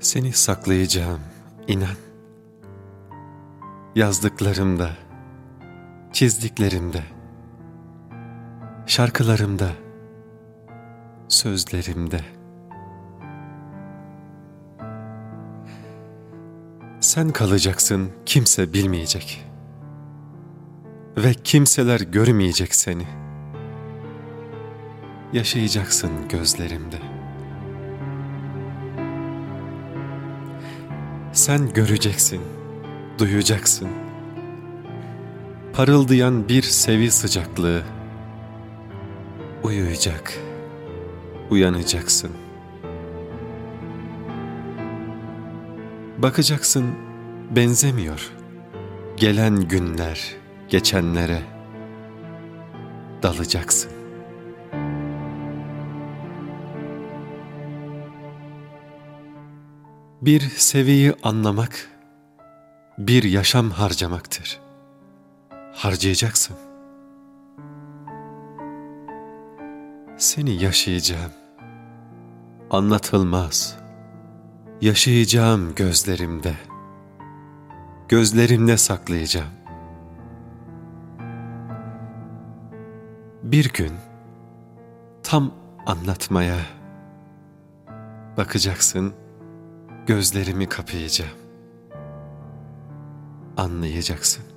Seni saklayacağım, inan. Yazdıklarımda, çizdiklerimde, şarkılarımda, sözlerimde. Sen kalacaksın, kimse bilmeyecek. Ve kimseler görmeyecek seni. Yaşayacaksın gözlerimde. Sen göreceksin, duyacaksın. Parıldayan bir sevi sıcaklığı. Uyuyacak, uyanacaksın. Bakacaksın, benzemiyor. Gelen günler, geçenlere dalacaksın. Bir seviyi anlamak, bir yaşam harcamaktır. Harcayacaksın. Seni yaşayacağım. Anlatılmaz. Yaşayacağım gözlerimde. Gözlerimde saklayacağım. Bir gün tam anlatmaya bakacaksın gözlerimi kapayacağım. Anlayacaksın.